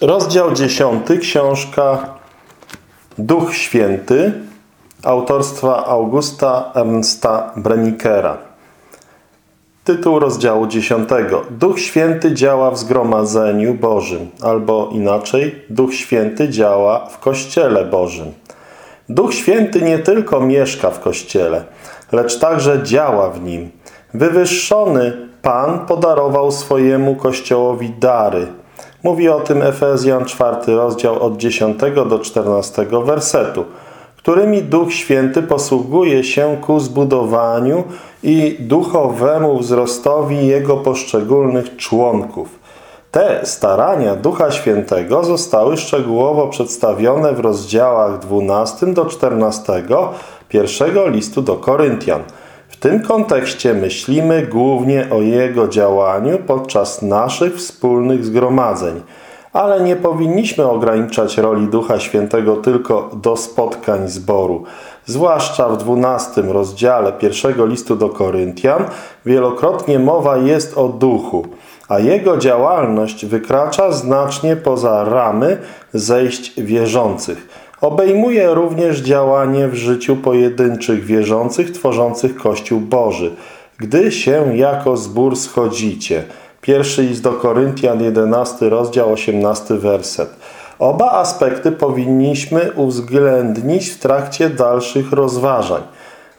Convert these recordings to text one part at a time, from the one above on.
Rozdział 10, książka Duch Święty autorstwa Augusta Ernsta Brennikera. Tytuł rozdziału 10. Duch Święty działa w zgromadzeniu Bożym, albo inaczej, Duch Święty działa w Kościele Bożym. Duch Święty nie tylko mieszka w Kościele, lecz także działa w nim. Wywyższony Pan podarował swojemu Kościołowi dary – Mówi o tym Efezjan 4 rozdział od 10 do 14 wersetu, którymi Duch Święty posługuje się ku zbudowaniu i duchowemu wzrostowi Jego poszczególnych członków. Te starania Ducha Świętego zostały szczegółowo przedstawione w rozdziałach 12 do 14 pierwszego listu do Koryntian – w tym kontekście myślimy głównie o Jego działaniu podczas naszych wspólnych zgromadzeń, ale nie powinniśmy ograniczać roli Ducha Świętego tylko do spotkań zboru. Zwłaszcza w 12 rozdziale pierwszego listu do Koryntian wielokrotnie mowa jest o Duchu, a Jego działalność wykracza znacznie poza ramy zejść wierzących. Obejmuje również działanie w życiu pojedynczych wierzących tworzących Kościół Boży, gdy się jako zbór schodzicie. Pierwszy list do Koryntian, 11 rozdział, 18 werset. Oba aspekty powinniśmy uwzględnić w trakcie dalszych rozważań.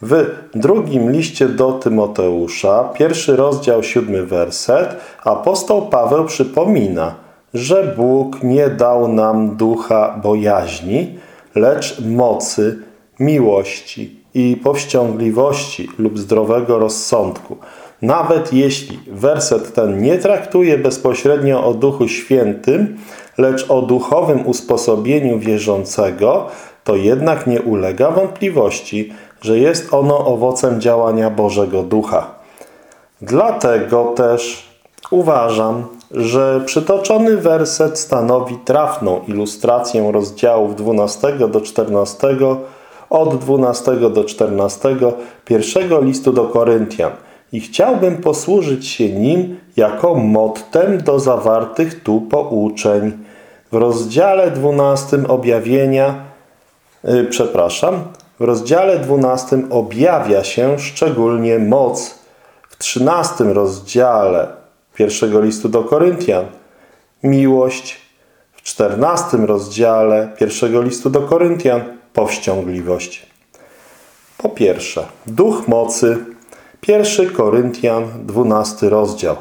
W drugim liście do Tymoteusza, pierwszy rozdział, siódmy werset, apostoł Paweł przypomina, że Bóg nie dał nam ducha bojaźni, lecz mocy, miłości i powściągliwości lub zdrowego rozsądku. Nawet jeśli werset ten nie traktuje bezpośrednio o Duchu Świętym, lecz o duchowym usposobieniu wierzącego, to jednak nie ulega wątpliwości, że jest ono owocem działania Bożego Ducha. Dlatego też uważam, że przytoczony werset stanowi trafną ilustrację rozdziałów 12 do 14, od 12 do 14 pierwszego listu do Koryntian i chciałbym posłużyć się nim jako mottem do zawartych tu pouczeń. W rozdziale 12 objawienia, yy, przepraszam, w rozdziale 12 objawia się szczególnie moc. W 13 rozdziale pierwszego listu do Koryntian. Miłość w czternastym rozdziale pierwszego listu do Koryntian. Powściągliwość. Po pierwsze, duch mocy. Pierwszy Koryntian, dwunasty rozdział.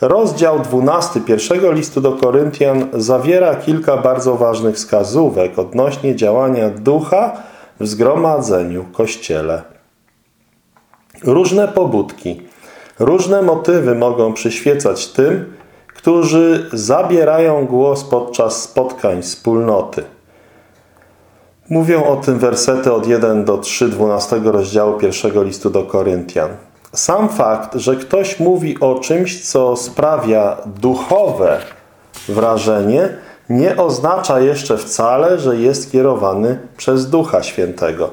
Rozdział 12 pierwszego listu do Koryntian zawiera kilka bardzo ważnych wskazówek odnośnie działania ducha w zgromadzeniu Kościele. Różne pobudki Różne motywy mogą przyświecać tym, którzy zabierają głos podczas spotkań wspólnoty. Mówią o tym wersety od 1 do 3 12 rozdziału pierwszego listu do Koryntian. Sam fakt, że ktoś mówi o czymś, co sprawia duchowe wrażenie, nie oznacza jeszcze wcale, że jest kierowany przez Ducha Świętego.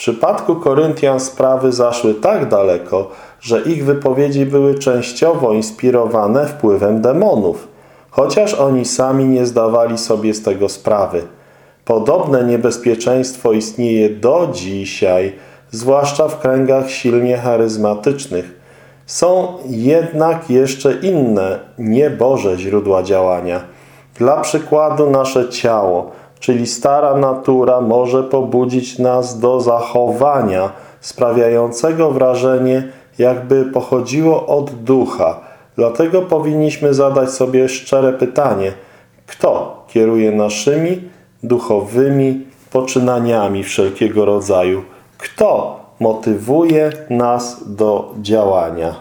W przypadku Koryntian sprawy zaszły tak daleko, że ich wypowiedzi były częściowo inspirowane wpływem demonów, chociaż oni sami nie zdawali sobie z tego sprawy. Podobne niebezpieczeństwo istnieje do dzisiaj, zwłaszcza w kręgach silnie charyzmatycznych. Są jednak jeszcze inne, nieboże źródła działania. Dla przykładu nasze ciało, czyli stara natura może pobudzić nas do zachowania sprawiającego wrażenie, jakby pochodziło od ducha. Dlatego powinniśmy zadać sobie szczere pytanie, kto kieruje naszymi duchowymi poczynaniami wszelkiego rodzaju? Kto motywuje nas do działania?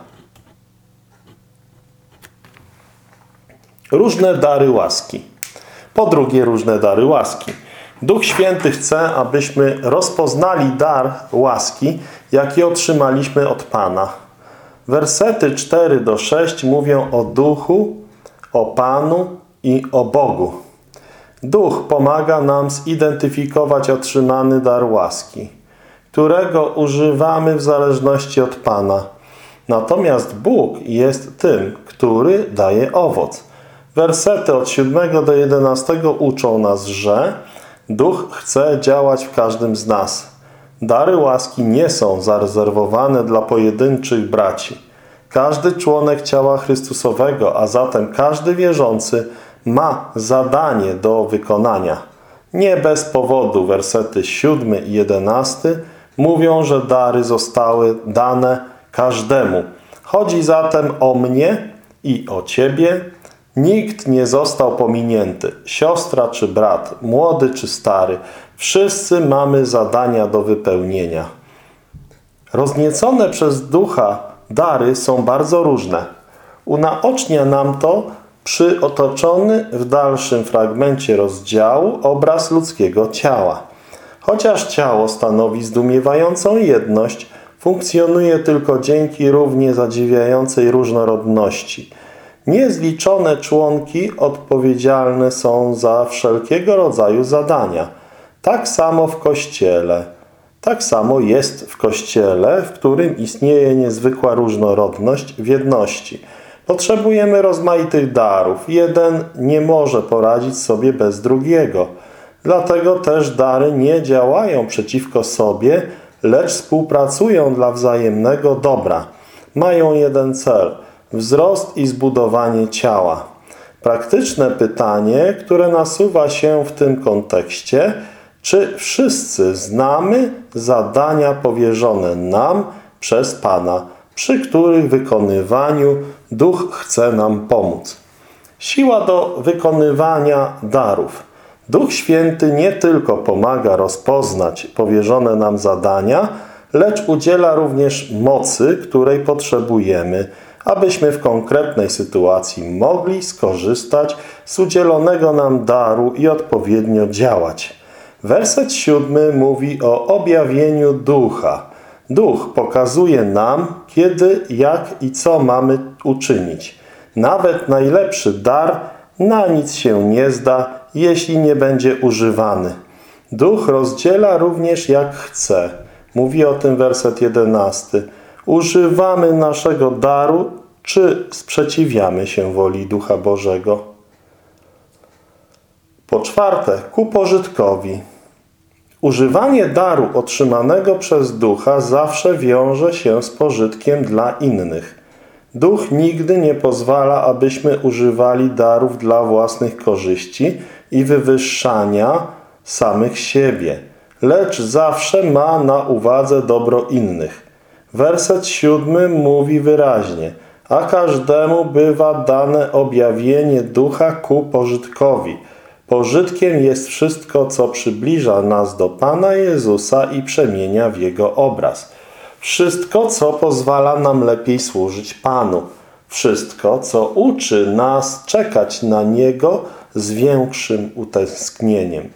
Różne dary łaski. Po drugie, różne dary łaski. Duch Święty chce, abyśmy rozpoznali dar łaski, jaki otrzymaliśmy od Pana. Wersety 4 do 6 mówią o Duchu, o Panu i o Bogu. Duch pomaga nam zidentyfikować otrzymany dar łaski, którego używamy w zależności od Pana. Natomiast Bóg jest tym, który daje owoc. Wersety od 7 do 11 uczą nas, że Duch chce działać w każdym z nas. Dary łaski nie są zarezerwowane dla pojedynczych braci. Każdy członek ciała Chrystusowego, a zatem każdy wierzący ma zadanie do wykonania. Nie bez powodu wersety 7 i 11 mówią, że dary zostały dane każdemu. Chodzi zatem o mnie i o ciebie. Nikt nie został pominięty. Siostra czy brat, młody czy stary. Wszyscy mamy zadania do wypełnienia. Rozniecone przez ducha dary są bardzo różne. Unaocznia nam to przyotoczony w dalszym fragmencie rozdziału obraz ludzkiego ciała. Chociaż ciało stanowi zdumiewającą jedność, funkcjonuje tylko dzięki równie zadziwiającej różnorodności. Niezliczone członki odpowiedzialne są za wszelkiego rodzaju zadania. Tak samo w Kościele. Tak samo jest w Kościele, w którym istnieje niezwykła różnorodność w jedności. Potrzebujemy rozmaitych darów. Jeden nie może poradzić sobie bez drugiego. Dlatego też dary nie działają przeciwko sobie, lecz współpracują dla wzajemnego dobra. Mają jeden cel – wzrost i zbudowanie ciała. Praktyczne pytanie, które nasuwa się w tym kontekście, czy wszyscy znamy zadania powierzone nam przez Pana, przy których wykonywaniu Duch chce nam pomóc. Siła do wykonywania darów – Duch Święty nie tylko pomaga rozpoznać powierzone nam zadania, lecz udziela również mocy, której potrzebujemy, abyśmy w konkretnej sytuacji mogli skorzystać z udzielonego nam daru i odpowiednio działać. Werset siódmy mówi o objawieniu Ducha. Duch pokazuje nam, kiedy, jak i co mamy uczynić. Nawet najlepszy dar na nic się nie zda, jeśli nie będzie używany. Duch rozdziela również jak chce. Mówi o tym werset jedenasty. Używamy naszego daru, czy sprzeciwiamy się woli Ducha Bożego? Po czwarte, ku pożytkowi. Używanie daru otrzymanego przez Ducha zawsze wiąże się z pożytkiem dla innych. Duch nigdy nie pozwala, abyśmy używali darów dla własnych korzyści i wywyższania samych siebie, lecz zawsze ma na uwadze dobro innych. Werset siódmy mówi wyraźnie, a każdemu bywa dane objawienie ducha ku pożytkowi. Pożytkiem jest wszystko, co przybliża nas do Pana Jezusa i przemienia w Jego obraz. Wszystko, co pozwala nam lepiej służyć Panu. Wszystko, co uczy nas czekać na Niego z większym utęsknieniem.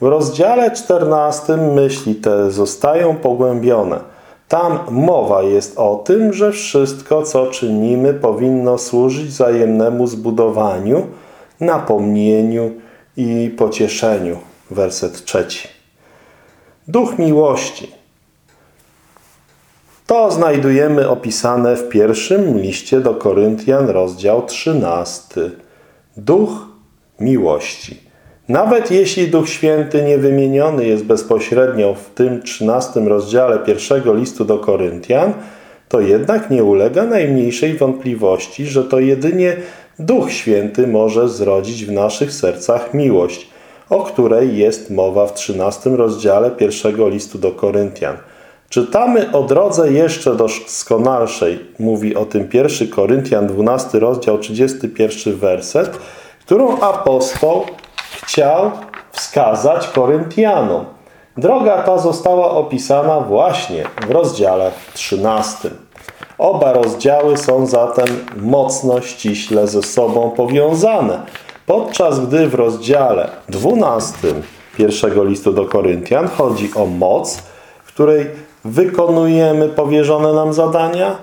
W rozdziale 14 myśli te zostają pogłębione. Tam mowa jest o tym, że wszystko, co czynimy, powinno służyć wzajemnemu zbudowaniu, napomnieniu i pocieszeniu. Werset trzeci. Duch miłości to znajdujemy opisane w pierwszym liście do Koryntian, rozdział 13. Duch miłości. Nawet jeśli Duch Święty niewymieniony jest bezpośrednio w tym 13 rozdziale pierwszego listu do Koryntian, to jednak nie ulega najmniejszej wątpliwości, że to jedynie Duch Święty może zrodzić w naszych sercach miłość, o której jest mowa w 13 rozdziale pierwszego listu do Koryntian – Czytamy o drodze jeszcze doskonalszej. Mówi o tym 1 Koryntian 12 rozdział 31 werset, którą apostoł chciał wskazać Koryntianom. Droga ta została opisana właśnie w rozdziale 13. Oba rozdziały są zatem mocno ściśle ze sobą powiązane, podczas gdy w rozdziale 12 pierwszego listu do Koryntian chodzi o moc, której wykonujemy powierzone nam zadania?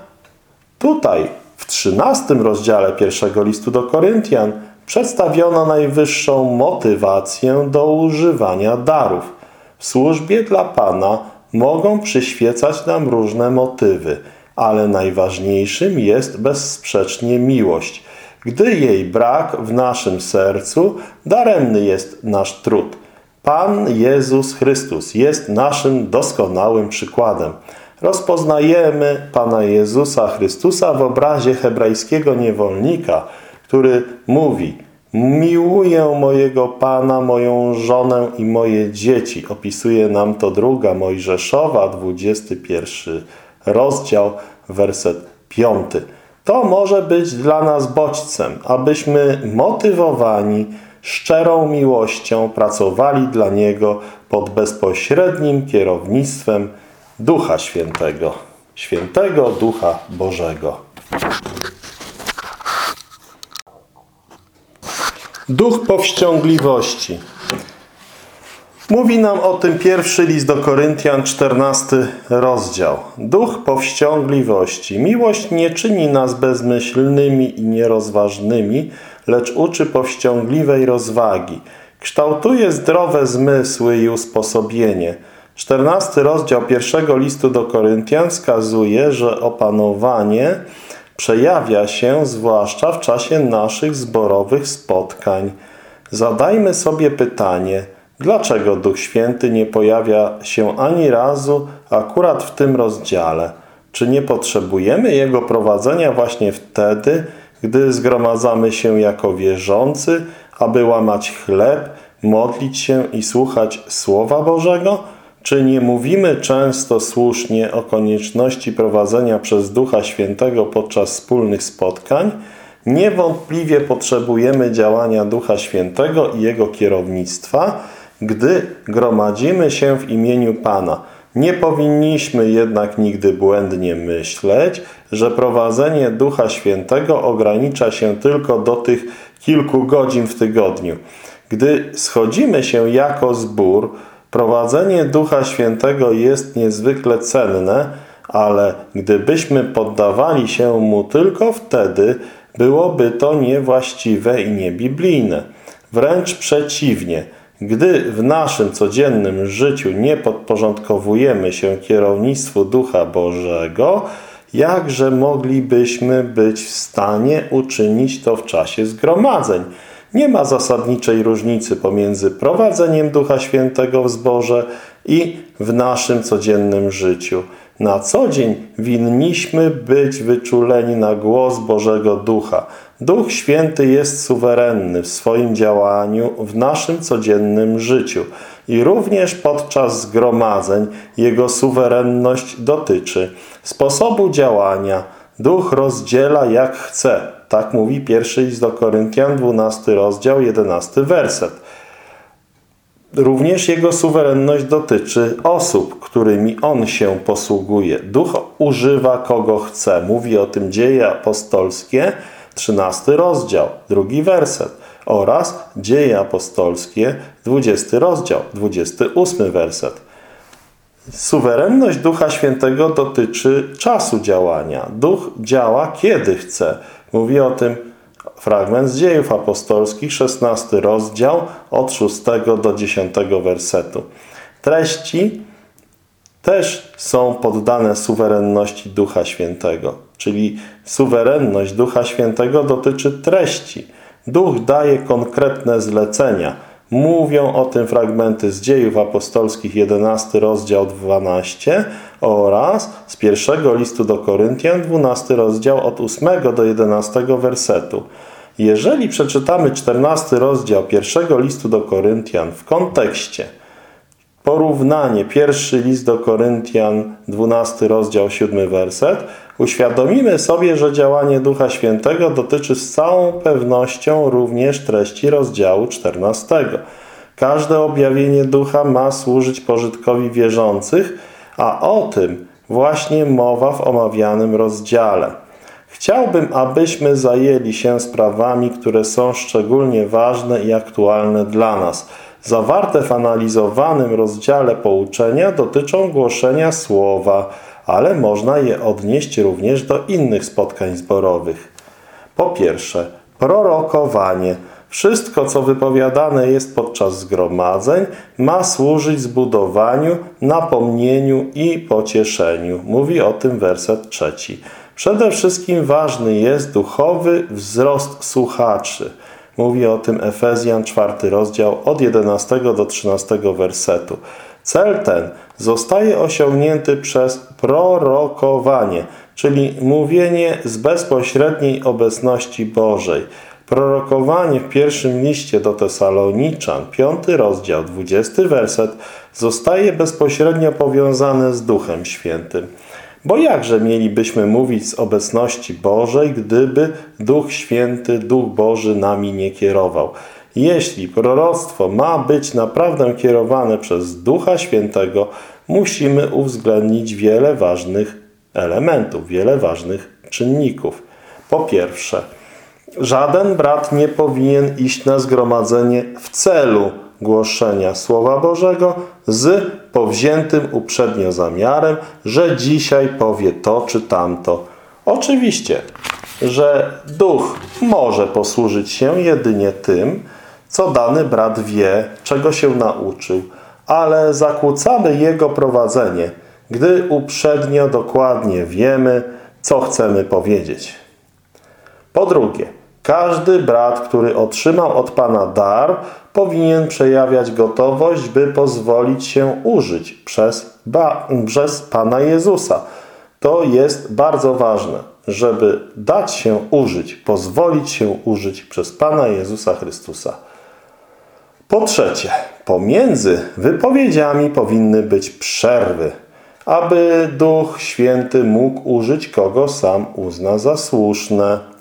Tutaj, w 13 rozdziale pierwszego listu do Koryntian, przedstawiono najwyższą motywację do używania darów. W służbie dla Pana mogą przyświecać nam różne motywy, ale najważniejszym jest bezsprzecznie miłość. Gdy jej brak w naszym sercu, daremny jest nasz trud. Pan Jezus Chrystus jest naszym doskonałym przykładem. Rozpoznajemy Pana Jezusa Chrystusa w obrazie hebrajskiego niewolnika, który mówi Miłuję mojego Pana, moją żonę i moje dzieci. Opisuje nam to druga Mojżeszowa, 21 rozdział, werset 5. To może być dla nas bodźcem, abyśmy motywowani szczerą miłością pracowali dla Niego pod bezpośrednim kierownictwem Ducha Świętego, Świętego Ducha Bożego. Duch powściągliwości. Mówi nam o tym pierwszy list do Koryntian, 14 rozdział. Duch powściągliwości. Miłość nie czyni nas bezmyślnymi i nierozważnymi, lecz uczy powściągliwej rozwagi. Kształtuje zdrowe zmysły i usposobienie. 14 rozdział pierwszego listu do Koryntian wskazuje, że opanowanie przejawia się zwłaszcza w czasie naszych zborowych spotkań. Zadajmy sobie pytanie, dlaczego Duch Święty nie pojawia się ani razu akurat w tym rozdziale? Czy nie potrzebujemy Jego prowadzenia właśnie wtedy, gdy zgromadzamy się jako wierzący, aby łamać chleb, modlić się i słuchać Słowa Bożego? Czy nie mówimy często słusznie o konieczności prowadzenia przez Ducha Świętego podczas wspólnych spotkań? Niewątpliwie potrzebujemy działania Ducha Świętego i Jego kierownictwa, gdy gromadzimy się w imieniu Pana. Nie powinniśmy jednak nigdy błędnie myśleć, że prowadzenie Ducha Świętego ogranicza się tylko do tych kilku godzin w tygodniu. Gdy schodzimy się jako zbór, Prowadzenie Ducha Świętego jest niezwykle cenne, ale gdybyśmy poddawali się Mu tylko wtedy, byłoby to niewłaściwe i niebiblijne. Wręcz przeciwnie, gdy w naszym codziennym życiu nie podporządkowujemy się kierownictwu Ducha Bożego, jakże moglibyśmy być w stanie uczynić to w czasie zgromadzeń – nie ma zasadniczej różnicy pomiędzy prowadzeniem Ducha Świętego w zborze i w naszym codziennym życiu. Na co dzień winniśmy być wyczuleni na głos Bożego Ducha. Duch Święty jest suwerenny w swoim działaniu w naszym codziennym życiu i również podczas zgromadzeń Jego suwerenność dotyczy sposobu działania. Duch rozdziela jak chce, tak mówi pierwszy list do Koryntian, 12 rozdział, 11 werset. Również jego suwerenność dotyczy osób, którymi on się posługuje. Duch używa kogo chce. Mówi o tym dzieje apostolskie, 13 rozdział, drugi werset oraz dzieje apostolskie, 20 rozdział, 28 werset. Suwerenność Ducha Świętego dotyczy czasu działania. Duch działa kiedy chce. Mówi o tym fragment z dziejów apostolskich, 16 rozdział, od 6 do 10 wersetu. Treści też są poddane suwerenności Ducha Świętego, czyli suwerenność Ducha Świętego dotyczy treści. Duch daje konkretne zlecenia – Mówią o tym fragmenty z dziejów apostolskich 11 rozdział 12 oraz z pierwszego listu do Koryntian 12 rozdział od 8 do 11 wersetu. Jeżeli przeczytamy 14 rozdział pierwszego listu do Koryntian w kontekście porównanie, pierwszy list do Koryntian, 12 rozdział, 7 werset, uświadomimy sobie, że działanie Ducha Świętego dotyczy z całą pewnością również treści rozdziału 14. Każde objawienie Ducha ma służyć pożytkowi wierzących, a o tym właśnie mowa w omawianym rozdziale. Chciałbym, abyśmy zajęli się sprawami, które są szczególnie ważne i aktualne dla nas – zawarte w analizowanym rozdziale pouczenia dotyczą głoszenia słowa, ale można je odnieść również do innych spotkań zborowych. Po pierwsze, prorokowanie. Wszystko, co wypowiadane jest podczas zgromadzeń, ma służyć zbudowaniu, napomnieniu i pocieszeniu. Mówi o tym werset trzeci. Przede wszystkim ważny jest duchowy wzrost słuchaczy. Mówi o tym Efezjan, czwarty rozdział, od 11 do 13 wersetu. Cel ten zostaje osiągnięty przez prorokowanie, czyli mówienie z bezpośredniej obecności Bożej. Prorokowanie w pierwszym liście do Tesaloniczan, piąty rozdział, dwudziesty werset, zostaje bezpośrednio powiązane z Duchem Świętym. Bo jakże mielibyśmy mówić z obecności Bożej, gdyby Duch Święty, Duch Boży nami nie kierował? Jeśli proroctwo ma być naprawdę kierowane przez Ducha Świętego, musimy uwzględnić wiele ważnych elementów, wiele ważnych czynników. Po pierwsze, żaden brat nie powinien iść na zgromadzenie w celu głoszenia Słowa Bożego z powziętym uprzednio zamiarem, że dzisiaj powie to czy tamto. Oczywiście, że duch może posłużyć się jedynie tym, co dany brat wie, czego się nauczył, ale zakłócamy jego prowadzenie, gdy uprzednio dokładnie wiemy, co chcemy powiedzieć. Po drugie, każdy brat, który otrzymał od Pana dar, powinien przejawiać gotowość, by pozwolić się użyć przez, przez Pana Jezusa. To jest bardzo ważne, żeby dać się użyć, pozwolić się użyć przez Pana Jezusa Chrystusa. Po trzecie, pomiędzy wypowiedziami powinny być przerwy, aby Duch Święty mógł użyć kogo sam uzna za słuszne.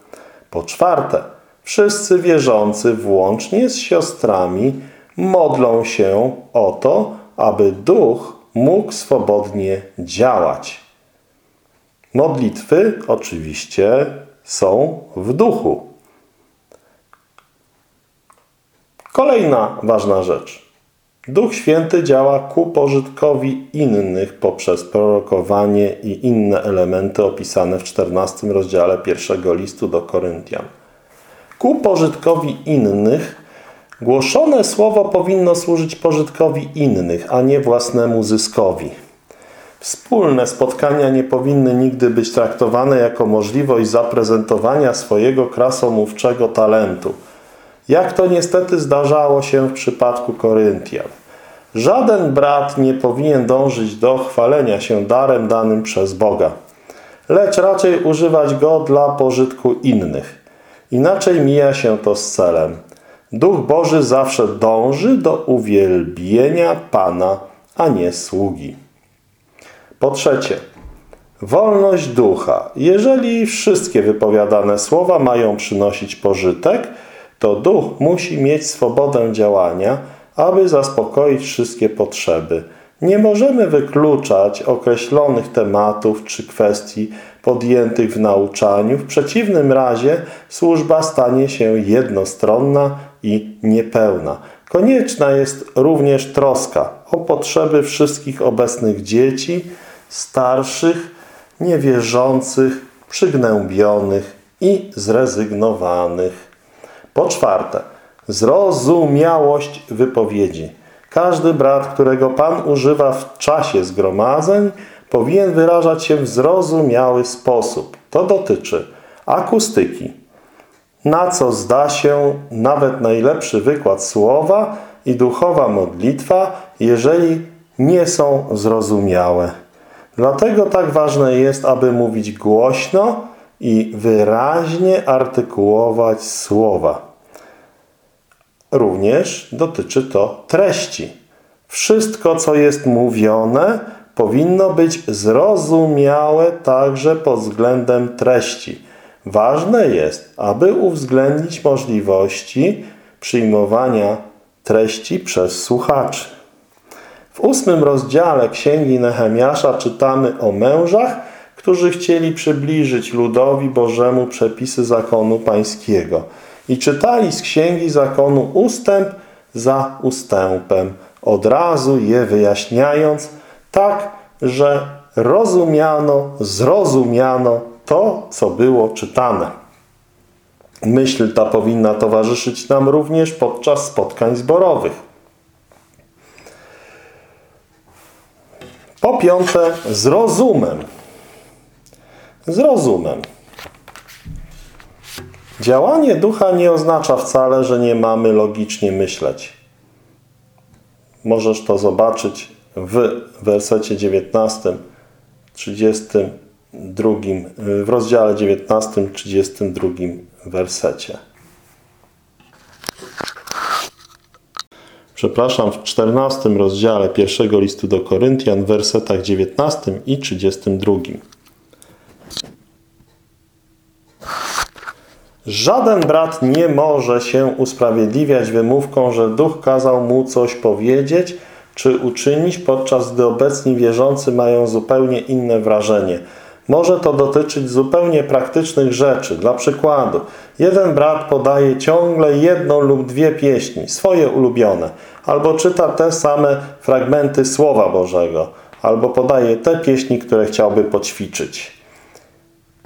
Po czwarte, wszyscy wierzący, włącznie z siostrami, modlą się o to, aby Duch mógł swobodnie działać. Modlitwy oczywiście są w duchu. Kolejna ważna rzecz. Duch Święty działa ku pożytkowi innych poprzez prorokowanie i inne elementy opisane w 14 rozdziale pierwszego listu do Koryntian. Ku pożytkowi innych głoszone słowo powinno służyć pożytkowi innych, a nie własnemu zyskowi. Wspólne spotkania nie powinny nigdy być traktowane jako możliwość zaprezentowania swojego krasomówczego talentu – jak to niestety zdarzało się w przypadku Koryntian. Żaden brat nie powinien dążyć do chwalenia się darem danym przez Boga, lecz raczej używać go dla pożytku innych. Inaczej mija się to z celem. Duch Boży zawsze dąży do uwielbienia Pana, a nie sługi. Po trzecie, wolność ducha. Jeżeli wszystkie wypowiadane słowa mają przynosić pożytek, to duch musi mieć swobodę działania, aby zaspokoić wszystkie potrzeby. Nie możemy wykluczać określonych tematów czy kwestii podjętych w nauczaniu. W przeciwnym razie służba stanie się jednostronna i niepełna. Konieczna jest również troska o potrzeby wszystkich obecnych dzieci, starszych, niewierzących, przygnębionych i zrezygnowanych. Po czwarte, zrozumiałość wypowiedzi. Każdy brat, którego Pan używa w czasie zgromadzeń, powinien wyrażać się w zrozumiały sposób. To dotyczy akustyki, na co zda się nawet najlepszy wykład słowa i duchowa modlitwa, jeżeli nie są zrozumiałe. Dlatego tak ważne jest, aby mówić głośno, i wyraźnie artykułować słowa. Również dotyczy to treści. Wszystko, co jest mówione, powinno być zrozumiałe także pod względem treści. Ważne jest, aby uwzględnić możliwości przyjmowania treści przez słuchaczy. W ósmym rozdziale Księgi Nehemiasza czytamy o mężach, którzy chcieli przybliżyć ludowi Bożemu przepisy zakonu pańskiego i czytali z księgi zakonu ustęp za ustępem, od razu je wyjaśniając, tak, że rozumiano, zrozumiano to, co było czytane. Myśl ta powinna towarzyszyć nam również podczas spotkań zborowych. Po piąte, z rozumem. Z rozumem. Działanie ducha nie oznacza wcale, że nie mamy logicznie myśleć. Możesz to zobaczyć w wersecie 19, 32, w rozdziale 19, 32 wersecie. Przepraszam, w 14 rozdziale pierwszego listu do Koryntian, w wersetach 19 i 32. Żaden brat nie może się usprawiedliwiać wymówką, że duch kazał mu coś powiedzieć czy uczynić, podczas gdy obecni wierzący mają zupełnie inne wrażenie. Może to dotyczyć zupełnie praktycznych rzeczy. Dla przykładu, jeden brat podaje ciągle jedną lub dwie pieśni, swoje ulubione, albo czyta te same fragmenty Słowa Bożego, albo podaje te pieśni, które chciałby poćwiczyć.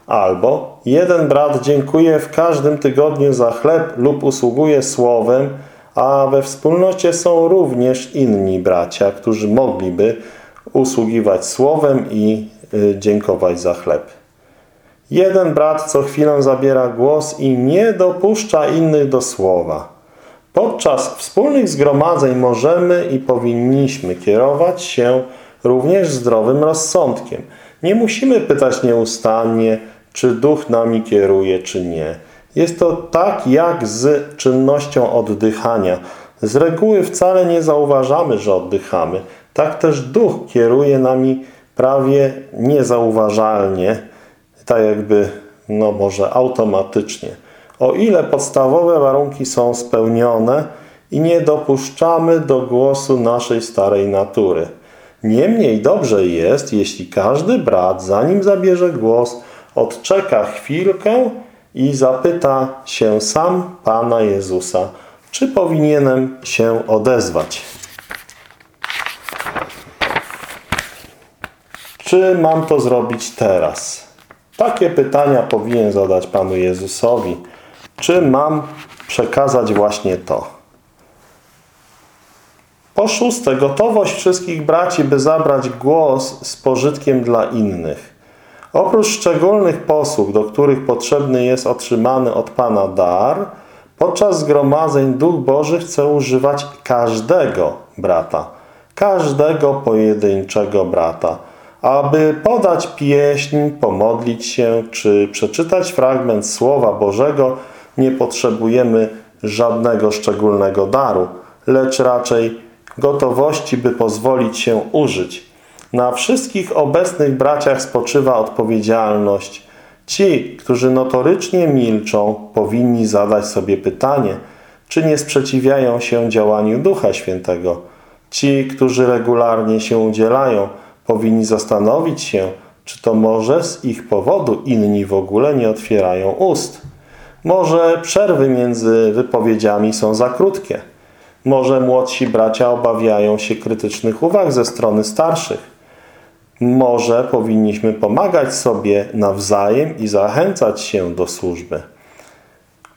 Albo jeden brat dziękuje w każdym tygodniu za chleb lub usługuje słowem, a we wspólnocie są również inni bracia, którzy mogliby usługiwać słowem i y, dziękować za chleb. Jeden brat co chwilę zabiera głos i nie dopuszcza innych do słowa. Podczas wspólnych zgromadzeń możemy i powinniśmy kierować się również zdrowym rozsądkiem. Nie musimy pytać nieustannie, czy duch nami kieruje, czy nie. Jest to tak jak z czynnością oddychania. Z reguły wcale nie zauważamy, że oddychamy. Tak też duch kieruje nami prawie niezauważalnie, tak jakby, no może automatycznie. O ile podstawowe warunki są spełnione i nie dopuszczamy do głosu naszej starej natury. Niemniej dobrze jest, jeśli każdy brat, zanim zabierze głos, odczeka chwilkę i zapyta się sam Pana Jezusa, czy powinienem się odezwać. Czy mam to zrobić teraz? Takie pytania powinien zadać Panu Jezusowi. Czy mam przekazać właśnie to? Po szóste, gotowość wszystkich braci, by zabrać głos z pożytkiem dla innych. Oprócz szczególnych posług, do których potrzebny jest otrzymany od Pana dar, podczas zgromadzeń Duch Boży chce używać każdego brata, każdego pojedynczego brata, aby podać pieśń, pomodlić się czy przeczytać fragment Słowa Bożego, nie potrzebujemy żadnego szczególnego daru, lecz raczej gotowości, by pozwolić się użyć na wszystkich obecnych braciach spoczywa odpowiedzialność. Ci, którzy notorycznie milczą, powinni zadać sobie pytanie, czy nie sprzeciwiają się działaniu Ducha Świętego. Ci, którzy regularnie się udzielają, powinni zastanowić się, czy to może z ich powodu inni w ogóle nie otwierają ust. Może przerwy między wypowiedziami są za krótkie. Może młodsi bracia obawiają się krytycznych uwag ze strony starszych. Może powinniśmy pomagać sobie nawzajem i zachęcać się do służby.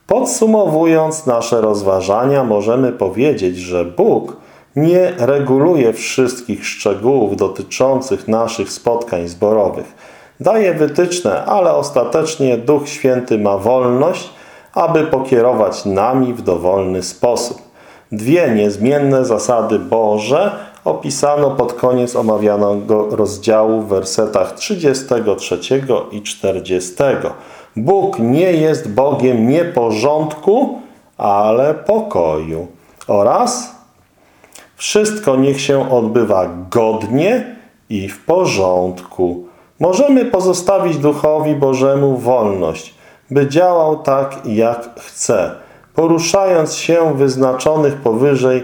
Podsumowując nasze rozważania, możemy powiedzieć, że Bóg nie reguluje wszystkich szczegółów dotyczących naszych spotkań zborowych. Daje wytyczne, ale ostatecznie Duch Święty ma wolność, aby pokierować nami w dowolny sposób. Dwie niezmienne zasady Boże opisano pod koniec omawianego rozdziału w wersetach 33 i 40. Bóg nie jest Bogiem nieporządku, ale pokoju. Oraz wszystko niech się odbywa godnie i w porządku. Możemy pozostawić Duchowi Bożemu wolność, by działał tak, jak chce, poruszając się wyznaczonych powyżej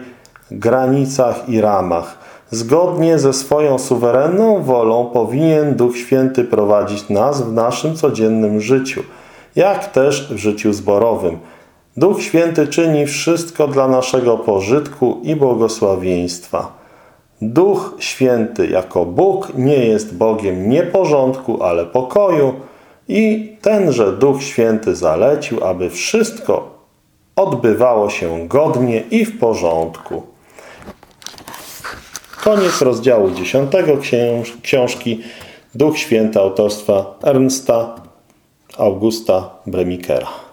granicach i ramach. Zgodnie ze swoją suwerenną wolą powinien Duch Święty prowadzić nas w naszym codziennym życiu, jak też w życiu zborowym. Duch Święty czyni wszystko dla naszego pożytku i błogosławieństwa. Duch Święty jako Bóg nie jest Bogiem nieporządku, ale pokoju i tenże Duch Święty zalecił, aby wszystko odbywało się godnie i w porządku. Koniec rozdziału 10 książ książki. Duch Święty autorstwa Ernsta Augusta Bremikera.